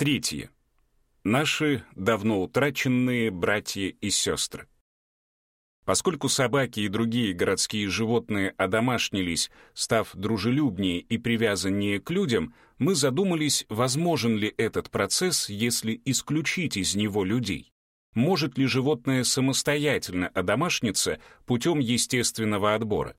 Третье. Наши давно утраченные братья и сестры. Поскольку собаки и другие городские животные одомашнились, став дружелюбнее и привязаннее к людям, мы задумались, возможен ли этот процесс, если исключить из него людей. Может ли животное самостоятельно одомашниться путем естественного отбора?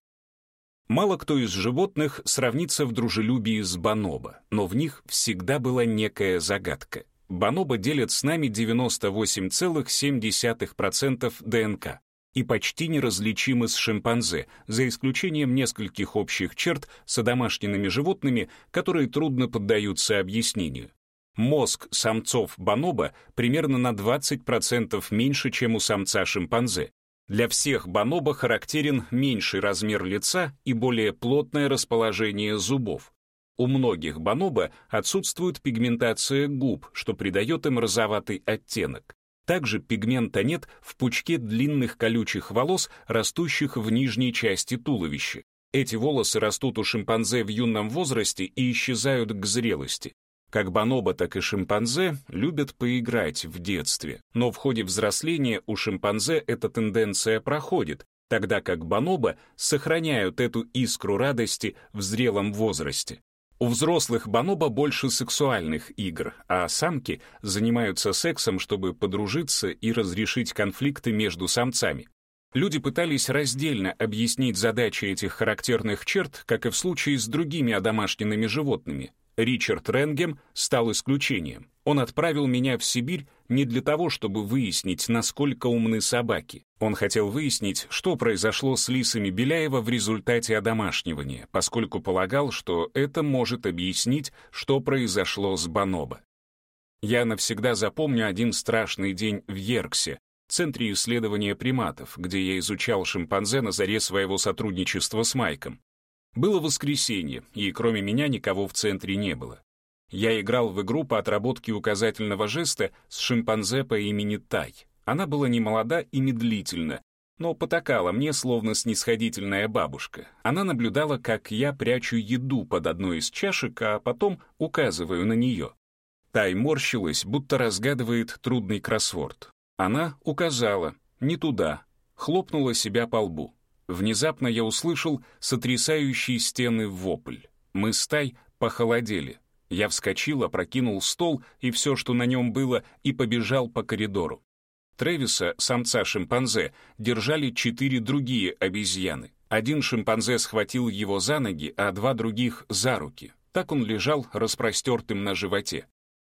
Мало кто из животных сравнится в дружелюбии с бонобо, но в них всегда была некая загадка. Бонобо делят с нами 98,7% ДНК и почти неразличимы с шимпанзе, за исключением нескольких общих черт с домашними животными, которые трудно поддаются объяснению. Мозг самцов бонобо примерно на 20% меньше, чем у самца шимпанзе. Для всех бонобо характерен меньший размер лица и более плотное расположение зубов. У многих бонобо отсутствует пигментация губ, что придает им розоватый оттенок. Также пигмента нет в пучке длинных колючих волос, растущих в нижней части туловища. Эти волосы растут у шимпанзе в юном возрасте и исчезают к зрелости. Как бонобо, так и шимпанзе любят поиграть в детстве, но в ходе взросления у шимпанзе эта тенденция проходит, тогда как бонобо сохраняют эту искру радости в зрелом возрасте. У взрослых бонобо больше сексуальных игр, а самки занимаются сексом, чтобы подружиться и разрешить конфликты между самцами. Люди пытались раздельно объяснить задачи этих характерных черт, как и в случае с другими одомашненными животными, Ричард Ренгем стал исключением. Он отправил меня в Сибирь не для того, чтобы выяснить, насколько умны собаки. Он хотел выяснить, что произошло с лисами Беляева в результате одомашнивания, поскольку полагал, что это может объяснить, что произошло с Бонобо. Я навсегда запомню один страшный день в Ерксе, центре исследования приматов, где я изучал шимпанзе на заре своего сотрудничества с Майком. Было воскресенье, и кроме меня никого в центре не было. Я играл в игру по отработке указательного жеста с шимпанзе по имени Тай. Она была не молода и медлительна, но потакала мне, словно снисходительная бабушка. Она наблюдала, как я прячу еду под одной из чашек, а потом указываю на нее. Тай морщилась, будто разгадывает трудный кроссворд. Она указала, не туда, хлопнула себя по лбу. Внезапно я услышал сотрясающий стены вопль. Мы с Тай похолодели. Я вскочил, опрокинул стол и все, что на нем было, и побежал по коридору. Тревиса, самца шимпанзе, держали четыре другие обезьяны. Один шимпанзе схватил его за ноги, а два других — за руки. Так он лежал распростертым на животе.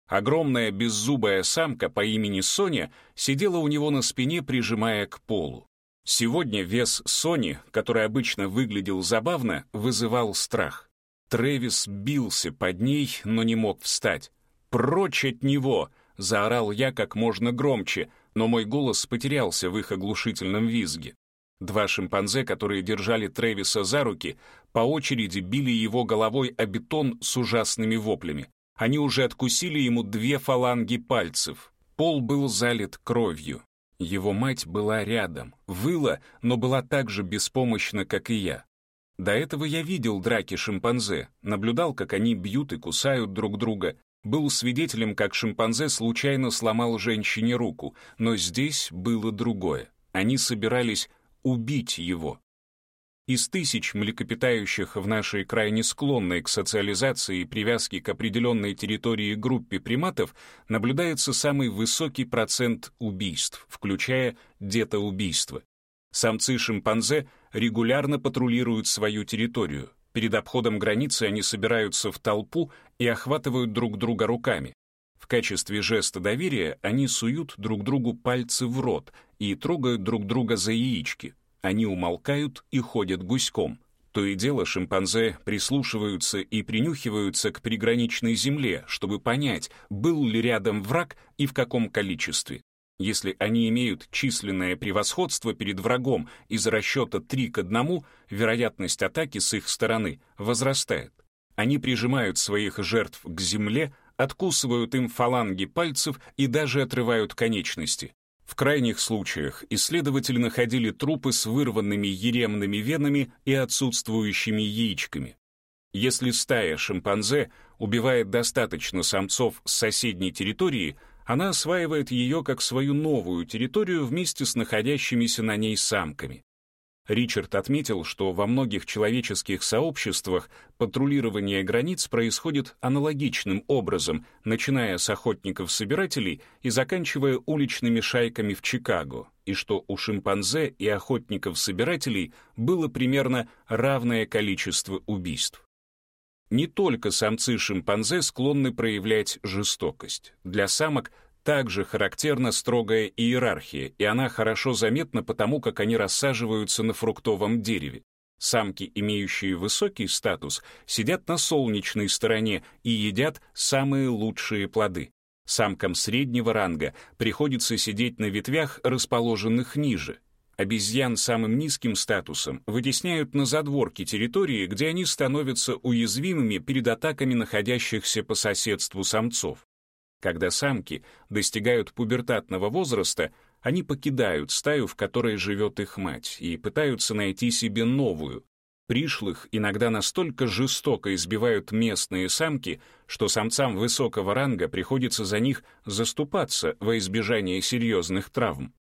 Огромная беззубая самка по имени Соня сидела у него на спине, прижимая к полу. Сегодня вес Сони, который обычно выглядел забавно, вызывал страх. Трэвис бился под ней, но не мог встать. «Прочь от него!» — заорал я как можно громче, но мой голос потерялся в их оглушительном визге. Два шимпанзе, которые держали Трэвиса за руки, по очереди били его головой о бетон с ужасными воплями. Они уже откусили ему две фаланги пальцев. Пол был залит кровью. Его мать была рядом, выла, но была так же беспомощна, как и я. До этого я видел драки шимпанзе, наблюдал, как они бьют и кусают друг друга, был свидетелем, как шимпанзе случайно сломал женщине руку, но здесь было другое. Они собирались убить его. Из тысяч млекопитающих в нашей крайне склонной к социализации и привязке к определенной территории группе приматов наблюдается самый высокий процент убийств, включая детоубийство. Самцы шимпанзе регулярно патрулируют свою территорию. Перед обходом границы они собираются в толпу и охватывают друг друга руками. В качестве жеста доверия они суют друг другу пальцы в рот и трогают друг друга за яички, они умолкают и ходят гуськом. То и дело шимпанзе прислушиваются и принюхиваются к приграничной земле, чтобы понять, был ли рядом враг и в каком количестве. Если они имеют численное превосходство перед врагом из расчета 3 к 1, вероятность атаки с их стороны возрастает. Они прижимают своих жертв к земле, откусывают им фаланги пальцев и даже отрывают конечности. В крайних случаях исследователи находили трупы с вырванными еремными венами и отсутствующими яичками. Если стая шимпанзе убивает достаточно самцов с соседней территории, она осваивает ее как свою новую территорию вместе с находящимися на ней самками. Ричард отметил, что во многих человеческих сообществах патрулирование границ происходит аналогичным образом, начиная с охотников-собирателей и заканчивая уличными шайками в Чикаго, и что у шимпанзе и охотников-собирателей было примерно равное количество убийств. Не только самцы шимпанзе склонны проявлять жестокость. Для самок также характерна строгая иерархия, и она хорошо заметна потому, как они рассаживаются на фруктовом дереве. Самки, имеющие высокий статус, сидят на солнечной стороне и едят самые лучшие плоды. Самкам среднего ранга приходится сидеть на ветвях, расположенных ниже. Обезьян самым низким статусом вытесняют на задворки территории, где они становятся уязвимыми перед атаками находящихся по соседству самцов. Когда самки достигают пубертатного возраста, они покидают стаю, в которой живет их мать, и пытаются найти себе новую. Пришлых иногда настолько жестоко избивают местные самки, что самцам высокого ранга приходится за них заступаться во избежание серьезных травм.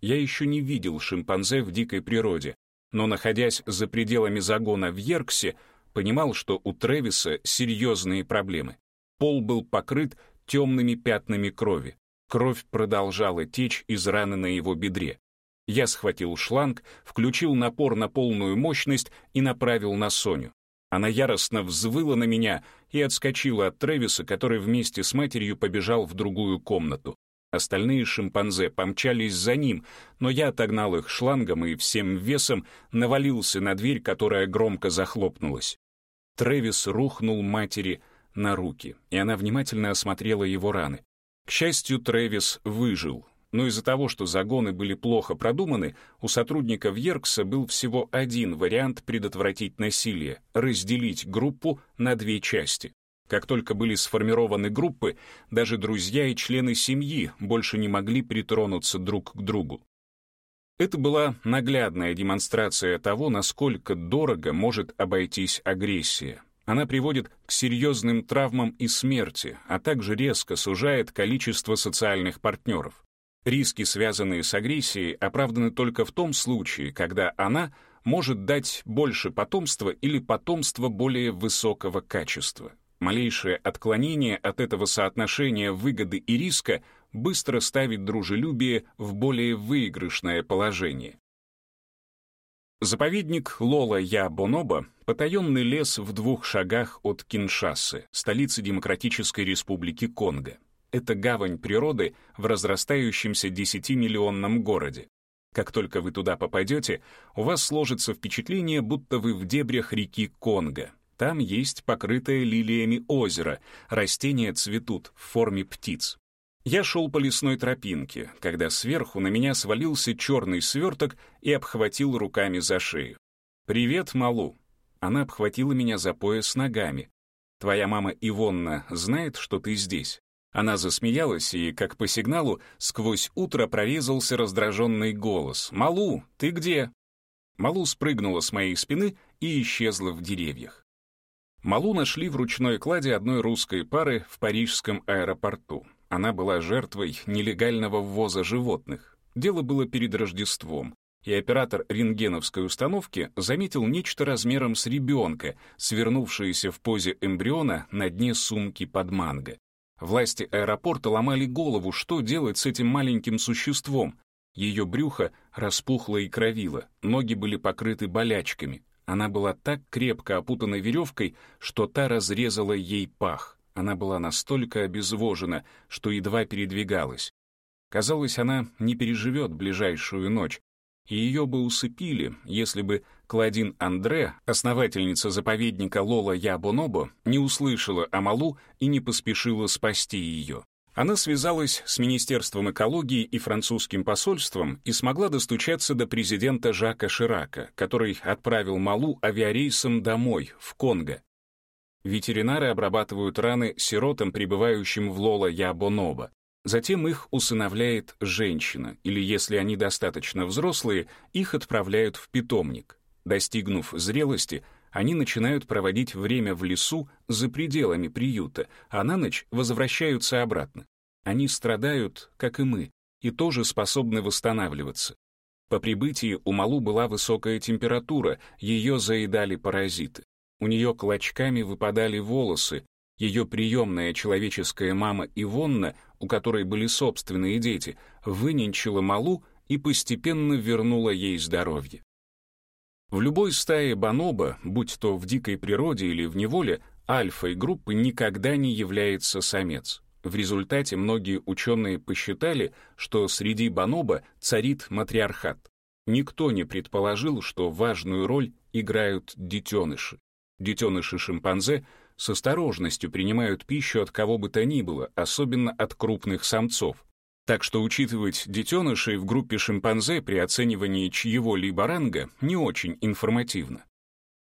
Я еще не видел шимпанзе в дикой природе, но, находясь за пределами загона в Ерксе, понимал, что у Тревиса серьезные проблемы. Пол был покрыт темными пятнами крови. Кровь продолжала течь из раны на его бедре. Я схватил шланг, включил напор на полную мощность и направил на Соню. Она яростно взвыла на меня и отскочила от Трэвиса, который вместе с матерью побежал в другую комнату. Остальные шимпанзе помчались за ним, но я отогнал их шлангом и всем весом навалился на дверь, которая громко захлопнулась. Трэвис рухнул матери на руки, и она внимательно осмотрела его раны. К счастью, Трэвис выжил, но из-за того, что загоны были плохо продуманы, у сотрудников Еркса был всего один вариант предотвратить насилие — разделить группу на две части. Как только были сформированы группы, даже друзья и члены семьи больше не могли притронуться друг к другу. Это была наглядная демонстрация того, насколько дорого может обойтись агрессия. Она приводит к серьезным травмам и смерти, а также резко сужает количество социальных партнеров. Риски, связанные с агрессией, оправданы только в том случае, когда она может дать больше потомства или потомство более высокого качества. Малейшее отклонение от этого соотношения выгоды и риска быстро ставит дружелюбие в более выигрышное положение. Заповедник Лола-Я-Бонобо — потаенный лес в двух шагах от Киншасы, столицы Демократической Республики Конго. Это гавань природы в разрастающемся 10-миллионном городе. Как только вы туда попадете, у вас сложится впечатление, будто вы в дебрях реки Конго. Там есть покрытое лилиями озеро, растения цветут в форме птиц. Я шел по лесной тропинке, когда сверху на меня свалился черный сверток и обхватил руками за шею. «Привет, Малу!» Она обхватила меня за пояс ногами. «Твоя мама Ивонна знает, что ты здесь?» Она засмеялась, и, как по сигналу, сквозь утро прорезался раздраженный голос. «Малу, ты где?» Малу спрыгнула с моей спины и исчезла в деревьях. Малу нашли в ручной кладе одной русской пары в парижском аэропорту. Она была жертвой нелегального ввоза животных. Дело было перед Рождеством, и оператор рентгеновской установки заметил нечто размером с ребенка, свернувшееся в позе эмбриона на дне сумки под манго. Власти аэропорта ломали голову, что делать с этим маленьким существом. Ее брюхо распухло и кровило, ноги были покрыты болячками. Она была так крепко опутана веревкой, что та разрезала ей пах. Она была настолько обезвожена, что едва передвигалась. Казалось, она не переживет ближайшую ночь, и ее бы усыпили, если бы Кладин Андре, основательница заповедника Лола Ябонобо, не услышала о Малу и не поспешила спасти ее. Она связалась с Министерством экологии и французским посольством и смогла достучаться до президента Жака Ширака, который отправил Малу авиарейсом домой, в Конго. Ветеринары обрабатывают раны сиротам, прибывающим в Лола-Я-Бонобо. Затем их усыновляет женщина, или если они достаточно взрослые, их отправляют в питомник. Достигнув зрелости, они начинают проводить время в лесу за пределами приюта, а на ночь возвращаются обратно. Они страдают, как и мы, и тоже способны восстанавливаться. По прибытии у Малу была высокая температура, ее заедали паразиты. У нее клочками выпадали волосы, ее приемная человеческая мама Ивонна, у которой были собственные дети, выненчила Малу и постепенно вернула ей здоровье. В любой стае бонобо, будь то в дикой природе или в неволе, альфой группы никогда не является самец. В результате многие ученые посчитали, что среди бонобо царит матриархат. Никто не предположил, что важную роль играют детеныши. Детеныши шимпанзе с осторожностью принимают пищу от кого бы то ни было, особенно от крупных самцов. Так что учитывать детенышей в группе шимпанзе при оценивании чьего-либо ранга не очень информативно.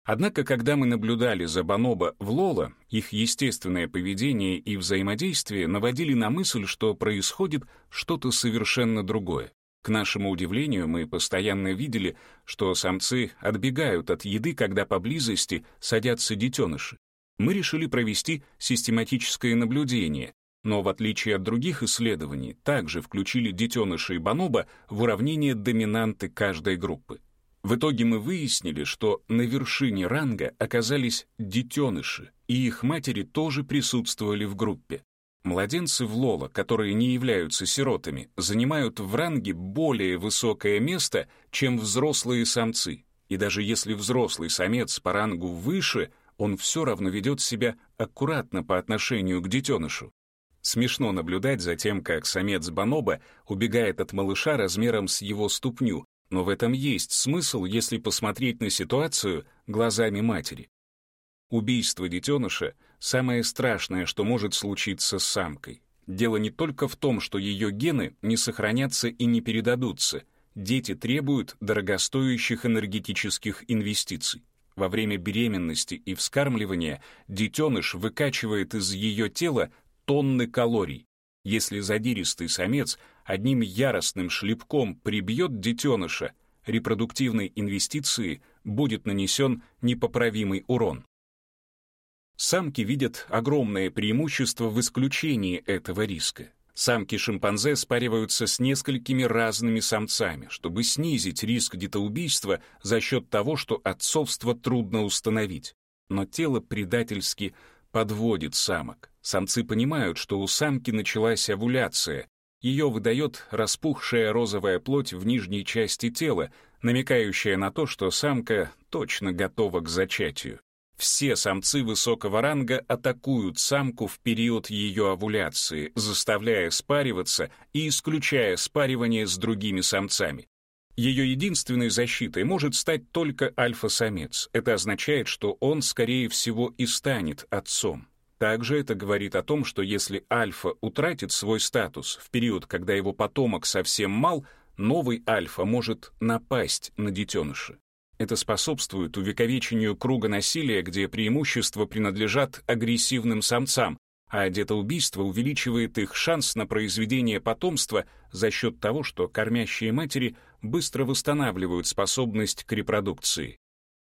Однако, когда мы наблюдали за бонобо в Лола, их естественное поведение и взаимодействие наводили на мысль, что происходит что-то совершенно другое. К нашему удивлению, мы постоянно видели, что самцы отбегают от еды, когда поблизости садятся детеныши. Мы решили провести систематическое наблюдение, но в отличие от других исследований, также включили детенышей бонобо в уравнение доминанты каждой группы. В итоге мы выяснили, что на вершине ранга оказались детеныши, и их матери тоже присутствовали в группе. Младенцы в Лола, которые не являются сиротами, занимают в ранге более высокое место, чем взрослые самцы. И даже если взрослый самец по рангу выше, он все равно ведет себя аккуратно по отношению к детенышу. Смешно наблюдать за тем, как самец бонобо убегает от малыша размером с его ступню, но в этом есть смысл, если посмотреть на ситуацию глазами матери. Убийство детеныша — самое страшное, что может случиться с самкой. Дело не только в том, что ее гены не сохранятся и не передадутся. Дети требуют дорогостоящих энергетических инвестиций. Во время беременности и вскармливания детеныш выкачивает из ее тела тонны калорий. Если задиристый самец одним яростным шлепком прибьет детеныша, репродуктивной инвестиции будет нанесен непоправимый урон. Самки видят огромное преимущество в исключении этого риска. Самки шимпанзе спариваются с несколькими разными самцами, чтобы снизить риск детоубийства за счет того, что отцовство трудно установить. Но тело предательски подводит самок. Самцы понимают, что у самки началась овуляция. Ее выдает распухшая розовая плоть в нижней части тела, намекающая на то, что самка точно готова к зачатию. Все самцы высокого ранга атакуют самку в период ее овуляции, заставляя спариваться и исключая спаривание с другими самцами. Ее единственной защитой может стать только альфа-самец. Это означает, что он, скорее всего, и станет отцом. Также это говорит о том, что если альфа утратит свой статус в период, когда его потомок совсем мал, новый альфа может напасть на детеныша. Это способствует увековечению круга насилия, где преимущества принадлежат агрессивным самцам, а детоубийство увеличивает их шанс на произведение потомства за счет того, что кормящие матери быстро восстанавливают способность к репродукции.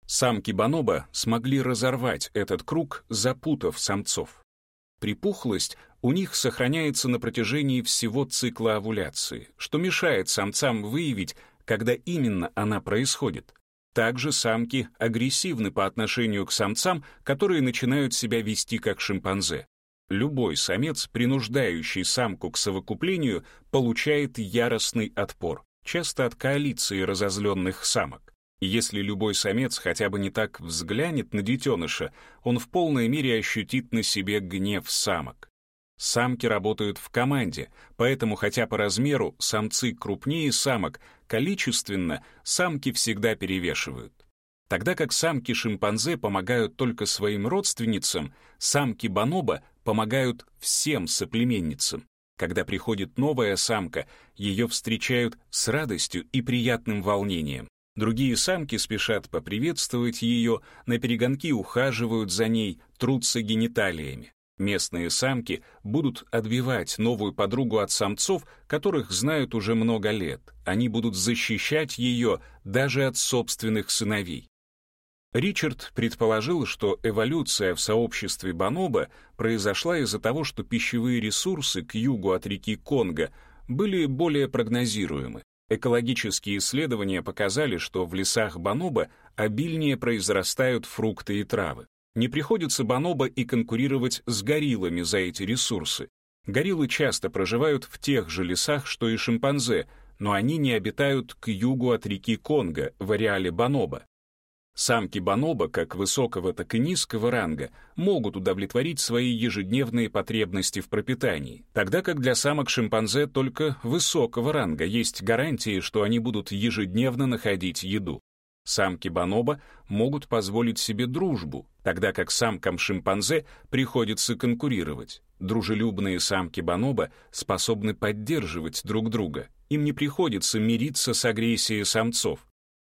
Самки бонобо смогли разорвать этот круг, запутав самцов. Припухлость у них сохраняется на протяжении всего цикла овуляции, что мешает самцам выявить, когда именно она происходит. Также самки агрессивны по отношению к самцам, которые начинают себя вести как шимпанзе. Любой самец, принуждающий самку к совокуплению, получает яростный отпор, часто от коалиции разозленных самок. Если любой самец хотя бы не так взглянет на детеныша, он в полной мере ощутит на себе гнев самок. Самки работают в команде, поэтому хотя по размеру самцы крупнее самок, количественно самки всегда перевешивают. Тогда как самки шимпанзе помогают только своим родственницам, самки бонобо помогают всем соплеменницам. Когда приходит новая самка, ее встречают с радостью и приятным волнением. Другие самки спешат поприветствовать ее, на перегонки ухаживают за ней, трутся гениталиями. Местные самки будут отбивать новую подругу от самцов, которых знают уже много лет. Они будут защищать ее даже от собственных сыновей. Ричард предположил, что эволюция в сообществе бонобо произошла из-за того, что пищевые ресурсы к югу от реки Конго были более прогнозируемы. Экологические исследования показали, что в лесах бонобо обильнее произрастают фрукты и травы. Не приходится бонобо и конкурировать с гориллами за эти ресурсы. Гориллы часто проживают в тех же лесах, что и шимпанзе, но они не обитают к югу от реки Конго, в ареале бонобо. Самки бонобо, как высокого, так и низкого ранга, могут удовлетворить свои ежедневные потребности в пропитании, тогда как для самок шимпанзе только высокого ранга есть гарантии, что они будут ежедневно находить еду. Самки бонобо могут позволить себе дружбу, тогда как самкам шимпанзе приходится конкурировать. Дружелюбные самки бонобо способны поддерживать друг друга. Им не приходится мириться с агрессией самцов.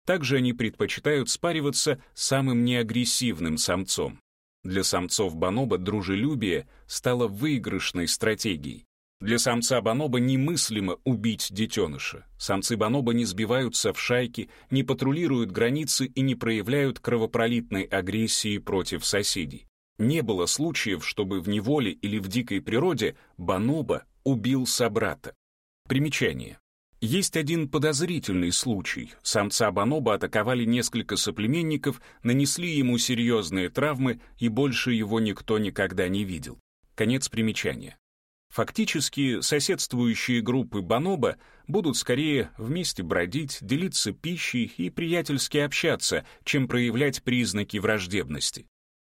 Также они предпочитают спариваться самым неагрессивным самцом. Для самцов бонобо дружелюбие стало выигрышной стратегией. Для самца бонобо немыслимо убить детеныша. Самцы бонобо не сбиваются в шайки, не патрулируют границы и не проявляют кровопролитной агрессии против соседей. Не было случаев, чтобы в неволе или в дикой природе бонобо убил собрата. Примечание. Есть один подозрительный случай. Самца бонобо атаковали несколько соплеменников, нанесли ему серьезные травмы, и больше его никто никогда не видел. Конец примечания. Фактически, соседствующие группы бонобо будут скорее вместе бродить, делиться пищей и приятельски общаться, чем проявлять признаки враждебности.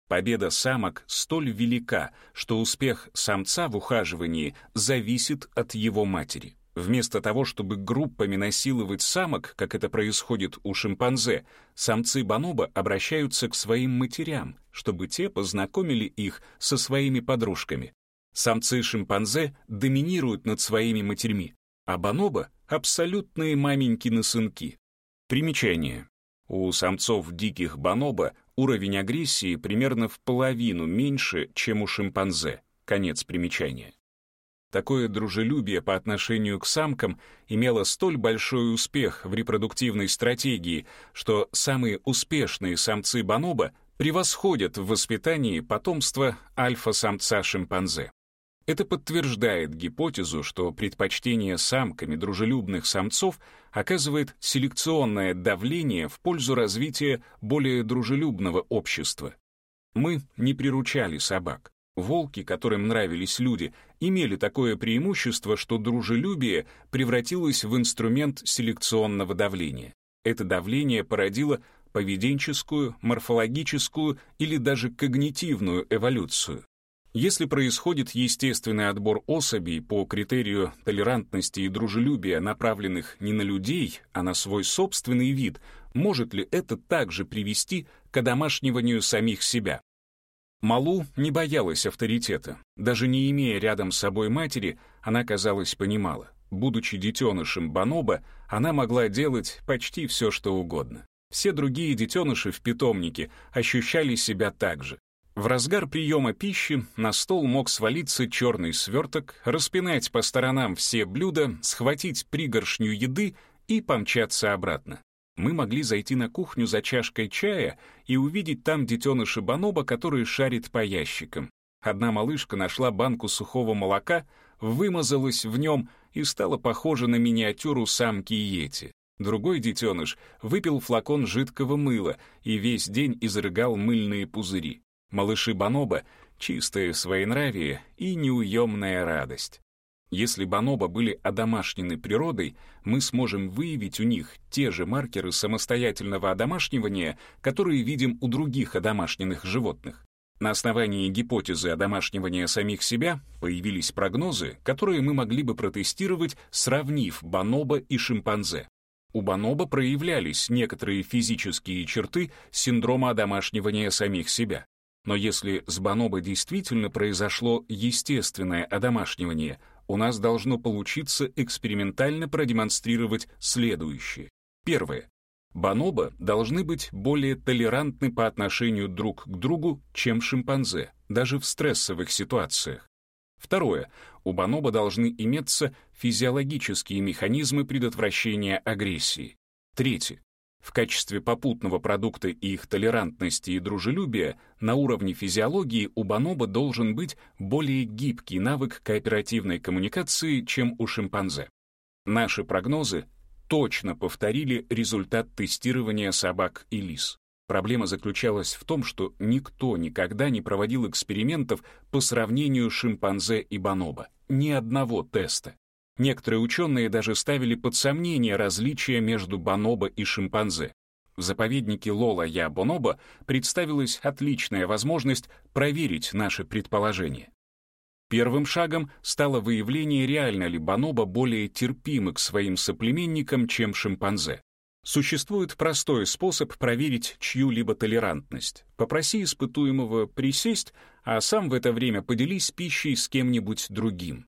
Победа самок столь велика, что успех самца в ухаживании зависит от его матери. Вместо того, чтобы группами насиловать самок, как это происходит у шимпанзе, самцы бонобо обращаются к своим матерям, чтобы те познакомили их со своими подружками. Самцы шимпанзе доминируют над своими матерьми, а бонобо — абсолютные маменькины сынки. Примечание. У самцов диких бонобо уровень агрессии примерно в половину меньше, чем у шимпанзе. Конец примечания. Такое дружелюбие по отношению к самкам имело столь большой успех в репродуктивной стратегии, что самые успешные самцы бонобо превосходят в воспитании потомства альфа-самца шимпанзе. Это подтверждает гипотезу, что предпочтение самками дружелюбных самцов оказывает селекционное давление в пользу развития более дружелюбного общества. Мы не приручали собак. Волки, которым нравились люди, имели такое преимущество, что дружелюбие превратилось в инструмент селекционного давления. Это давление породило поведенческую, морфологическую или даже когнитивную эволюцию. Если происходит естественный отбор особей по критерию толерантности и дружелюбия, направленных не на людей, а на свой собственный вид, может ли это также привести к одомашниванию самих себя? Малу не боялась авторитета. Даже не имея рядом с собой матери, она, казалось, понимала. Будучи детенышем Бонобо, она могла делать почти все, что угодно. Все другие детеныши в питомнике ощущали себя так же. В разгар приема пищи на стол мог свалиться черный сверток, распинать по сторонам все блюда, схватить пригоршню еды и помчаться обратно мы могли зайти на кухню за чашкой чая и увидеть там детеныша бонобо, который шарит по ящикам. Одна малышка нашла банку сухого молока, вымазалась в нем и стала похожа на миниатюру самки Йети. Другой детеныш выпил флакон жидкого мыла и весь день изрыгал мыльные пузыри. Малыши Бонобо — чистое своенравие и неуемная радость. Если бонобо были одомашнены природой, мы сможем выявить у них те же маркеры самостоятельного одомашнивания, которые видим у других одомашненных животных. На основании гипотезы одомашнивания самих себя появились прогнозы, которые мы могли бы протестировать, сравнив бонобо и шимпанзе. У бонобо проявлялись некоторые физические черты синдрома одомашнивания самих себя. Но если с бонобо действительно произошло естественное одомашнивание — у нас должно получиться экспериментально продемонстрировать следующее. Первое. Бонобо должны быть более толерантны по отношению друг к другу, чем шимпанзе, даже в стрессовых ситуациях. Второе. У бонобо должны иметься физиологические механизмы предотвращения агрессии. Третье. В качестве попутного продукта их толерантности и дружелюбия на уровне физиологии у бонобо должен быть более гибкий навык кооперативной коммуникации, чем у шимпанзе. Наши прогнозы точно повторили результат тестирования собак и лис. Проблема заключалась в том, что никто никогда не проводил экспериментов по сравнению шимпанзе и бонобо. Ни одного теста. Некоторые ученые даже ставили под сомнение различия между бонобо и шимпанзе. В заповеднике Лола-Я Бонобо представилась отличная возможность проверить наши предположения. Первым шагом стало выявление, реально ли бонобо более терпимы к своим соплеменникам, чем шимпанзе. Существует простой способ проверить чью-либо толерантность. Попроси испытуемого присесть, а сам в это время поделись пищей с кем-нибудь другим.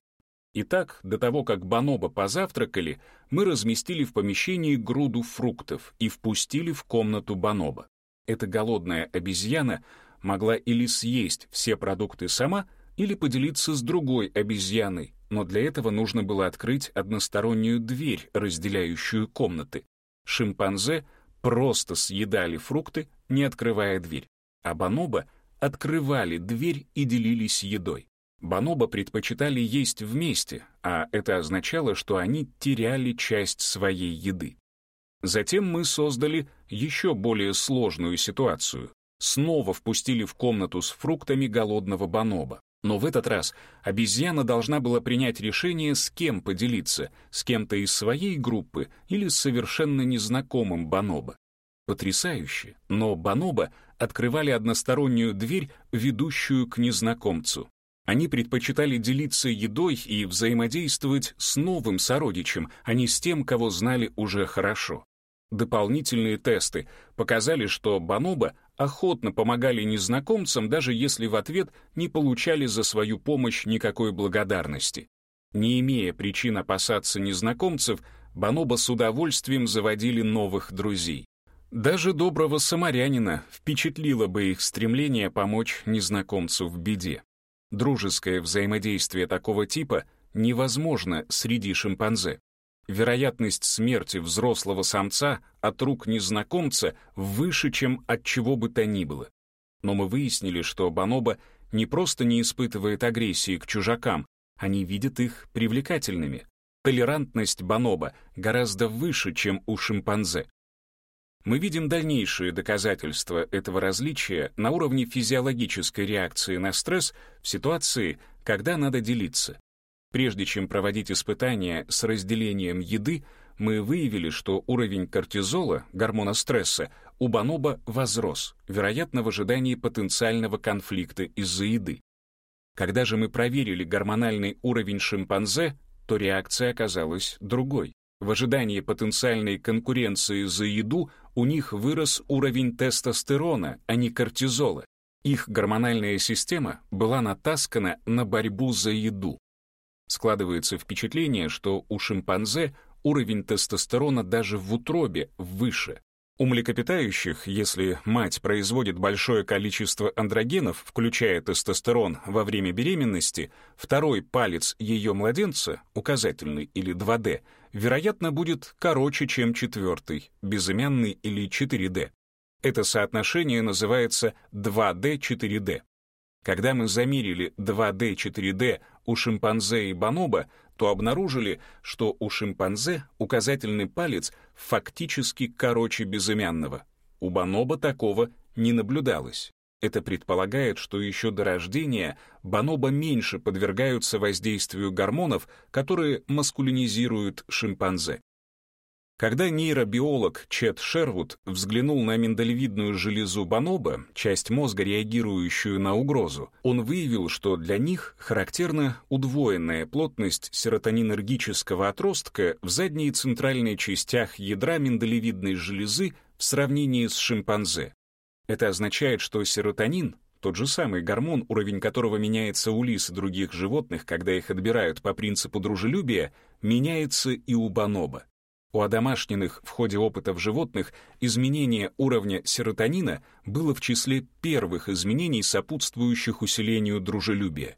Итак, до того, как Бонобо позавтракали, мы разместили в помещении груду фруктов и впустили в комнату Бонобо. Эта голодная обезьяна могла или съесть все продукты сама, или поделиться с другой обезьяной, но для этого нужно было открыть одностороннюю дверь, разделяющую комнаты. Шимпанзе просто съедали фрукты, не открывая дверь, а бонобо открывали дверь и делились едой. Бонобо предпочитали есть вместе, а это означало, что они теряли часть своей еды. Затем мы создали еще более сложную ситуацию. Снова впустили в комнату с фруктами голодного бонобо. Но в этот раз обезьяна должна была принять решение, с кем поделиться, с кем-то из своей группы или с совершенно незнакомым бонобо. Потрясающе, но бонобо открывали одностороннюю дверь, ведущую к незнакомцу. Они предпочитали делиться едой и взаимодействовать с новым сородичем, а не с тем, кого знали уже хорошо. Дополнительные тесты показали, что бонобо охотно помогали незнакомцам, даже если в ответ не получали за свою помощь никакой благодарности. Не имея причин опасаться незнакомцев, бонобо с удовольствием заводили новых друзей. Даже доброго самарянина впечатлило бы их стремление помочь незнакомцу в беде. Дружеское взаимодействие такого типа невозможно среди шимпанзе. Вероятность смерти взрослого самца от рук незнакомца выше, чем от чего бы то ни было. Но мы выяснили, что бонобо не просто не испытывает агрессии к чужакам, они видят их привлекательными. Толерантность бонобо гораздо выше, чем у шимпанзе мы видим дальнейшие доказательства этого различия на уровне физиологической реакции на стресс в ситуации, когда надо делиться. Прежде чем проводить испытания с разделением еды, мы выявили, что уровень кортизола, гормона стресса, у бонобо возрос, вероятно, в ожидании потенциального конфликта из-за еды. Когда же мы проверили гормональный уровень шимпанзе, то реакция оказалась другой. В ожидании потенциальной конкуренции за еду у них вырос уровень тестостерона, а не кортизола. Их гормональная система была натаскана на борьбу за еду. Складывается впечатление, что у шимпанзе уровень тестостерона даже в утробе выше. У млекопитающих, если мать производит большое количество андрогенов, включая тестостерон во время беременности, второй палец ее младенца, указательный или 2D, вероятно, будет короче, чем четвертый, безымянный или 4D. Это соотношение называется 2D-4D. Когда мы замерили 2D-4D у шимпанзе и бонобо, то обнаружили, что у шимпанзе указательный палец фактически короче безымянного. У бонобо такого не наблюдалось. Это предполагает, что еще до рождения бонобо меньше подвергаются воздействию гормонов, которые маскулинизируют шимпанзе. Когда нейробиолог Чет Шервуд взглянул на миндалевидную железу бонобо, часть мозга, реагирующую на угрозу, он выявил, что для них характерна удвоенная плотность серотонинергического отростка в задней и центральной частях ядра миндалевидной железы в сравнении с шимпанзе. Это означает, что серотонин, тот же самый гормон, уровень которого меняется у лис и других животных, когда их отбирают по принципу дружелюбия, меняется и у бонобо. У одомашненных в ходе опытов животных изменение уровня серотонина было в числе первых изменений, сопутствующих усилению дружелюбия.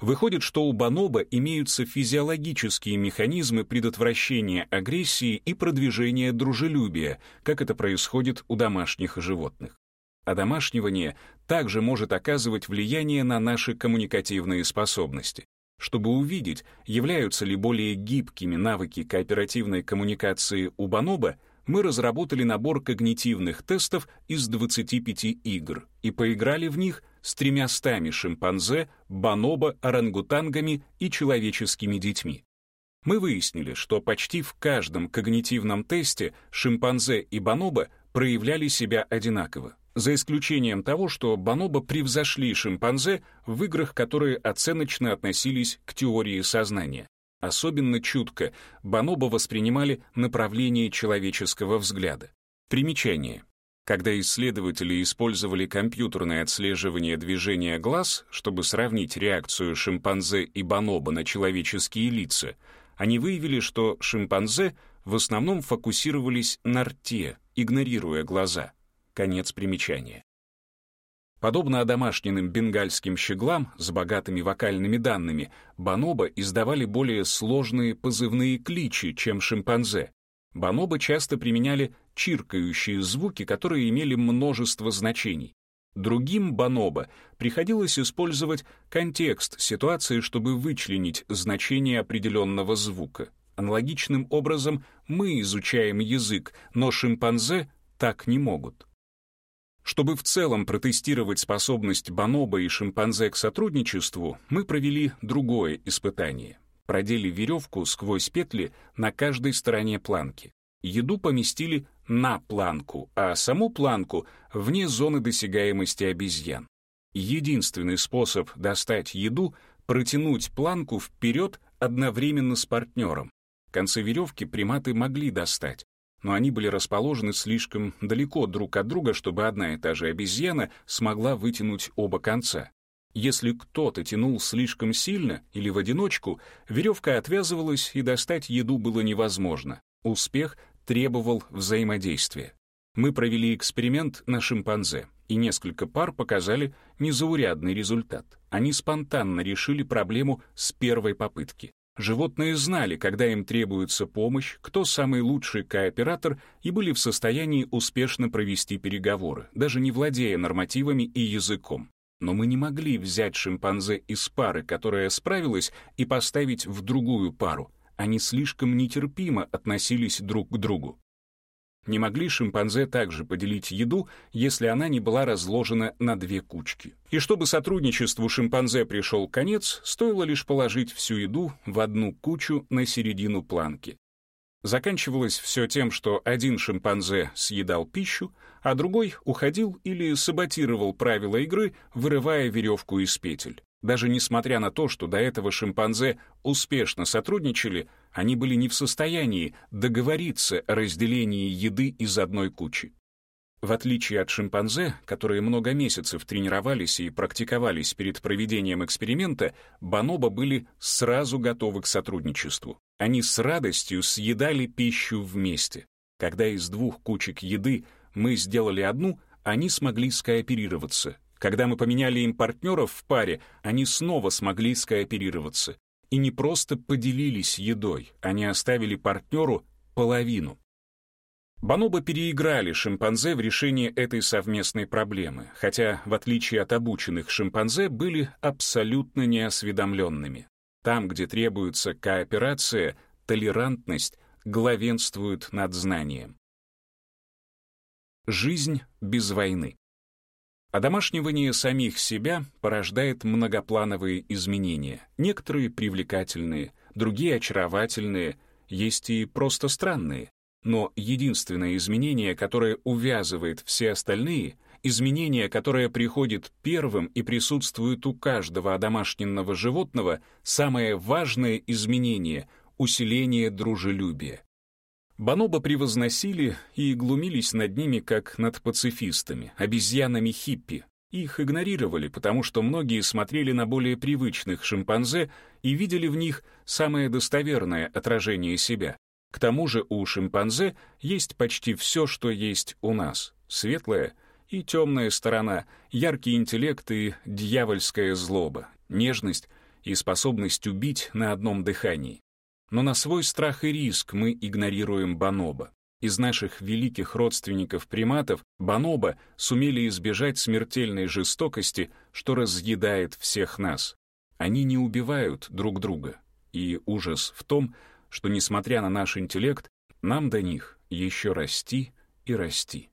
Выходит, что у бонобо имеются физиологические механизмы предотвращения агрессии и продвижения дружелюбия, как это происходит у домашних животных. Одомашнивание также может оказывать влияние на наши коммуникативные способности. Чтобы увидеть, являются ли более гибкими навыки кооперативной коммуникации у бонобо, мы разработали набор когнитивных тестов из 25 игр и поиграли в них с тремястами шимпанзе, бонобо, орангутангами и человеческими детьми. Мы выяснили, что почти в каждом когнитивном тесте шимпанзе и бонобо проявляли себя одинаково, за исключением того, что бонобо превзошли шимпанзе в играх, которые оценочно относились к теории сознания. Особенно чутко бонобо воспринимали направление человеческого взгляда. Примечание. Когда исследователи использовали компьютерное отслеживание движения глаз, чтобы сравнить реакцию шимпанзе и бонобо на человеческие лица, они выявили, что шимпанзе в основном фокусировались на рте, игнорируя глаза. Конец примечания. Подобно одомашненным бенгальским щеглам с богатыми вокальными данными, бонобо издавали более сложные позывные кличи, чем шимпанзе. Бонобо часто применяли чиркающие звуки, которые имели множество значений. Другим бонобо приходилось использовать контекст ситуации, чтобы вычленить значение определенного звука. Аналогичным образом мы изучаем язык, но шимпанзе так не могут. Чтобы в целом протестировать способность бонобо и шимпанзе к сотрудничеству, мы провели другое испытание. Продели веревку сквозь петли на каждой стороне планки. Еду поместили на планку, а саму планку вне зоны досягаемости обезьян. Единственный способ достать еду — протянуть планку вперед одновременно с партнером. Концы веревки приматы могли достать, но они были расположены слишком далеко друг от друга, чтобы одна и та же обезьяна смогла вытянуть оба конца. Если кто-то тянул слишком сильно или в одиночку, веревка отвязывалась, и достать еду было невозможно. Успех требовал взаимодействия. Мы провели эксперимент на шимпанзе, и несколько пар показали незаурядный результат. Они спонтанно решили проблему с первой попытки. Животные знали, когда им требуется помощь, кто самый лучший кооператор и были в состоянии успешно провести переговоры, даже не владея нормативами и языком. Но мы не могли взять шимпанзе из пары, которая справилась, и поставить в другую пару. Они слишком нетерпимо относились друг к другу. Не могли шимпанзе также поделить еду, если она не была разложена на две кучки. И чтобы сотрудничеству шимпанзе пришел конец, стоило лишь положить всю еду в одну кучу на середину планки. Заканчивалось все тем, что один шимпанзе съедал пищу, а другой уходил или саботировал правила игры, вырывая веревку из петель. Даже несмотря на то, что до этого шимпанзе успешно сотрудничали, они были не в состоянии договориться о разделении еды из одной кучи. В отличие от шимпанзе, которые много месяцев тренировались и практиковались перед проведением эксперимента, бонобо были сразу готовы к сотрудничеству. Они с радостью съедали пищу вместе. Когда из двух кучек еды мы сделали одну, они смогли скооперироваться, когда мы поменяли им партнеров в паре, они снова смогли скооперироваться. И не просто поделились едой, они оставили партнеру половину. Бонобо переиграли шимпанзе в решении этой совместной проблемы, хотя, в отличие от обученных шимпанзе, были абсолютно неосведомленными. Там, где требуется кооперация, толерантность главенствует над знанием. Жизнь без войны. Одомашнивание самих себя порождает многоплановые изменения. Некоторые привлекательные, другие очаровательные, есть и просто странные. Но единственное изменение, которое увязывает все остальные, изменение, которое приходит первым и присутствует у каждого одомашненного животного, самое важное изменение — усиление дружелюбия. Бонобо превозносили и глумились над ними, как над пацифистами, обезьянами-хиппи. Их игнорировали, потому что многие смотрели на более привычных шимпанзе и видели в них самое достоверное отражение себя. К тому же у шимпанзе есть почти все, что есть у нас. Светлая и темная сторона, яркий интеллект и дьявольская злоба, нежность и способность убить на одном дыхании. Но на свой страх и риск мы игнорируем бонобо. Из наших великих родственников-приматов бонобо сумели избежать смертельной жестокости, что разъедает всех нас. Они не убивают друг друга. И ужас в том, что, несмотря на наш интеллект, нам до них еще расти и расти.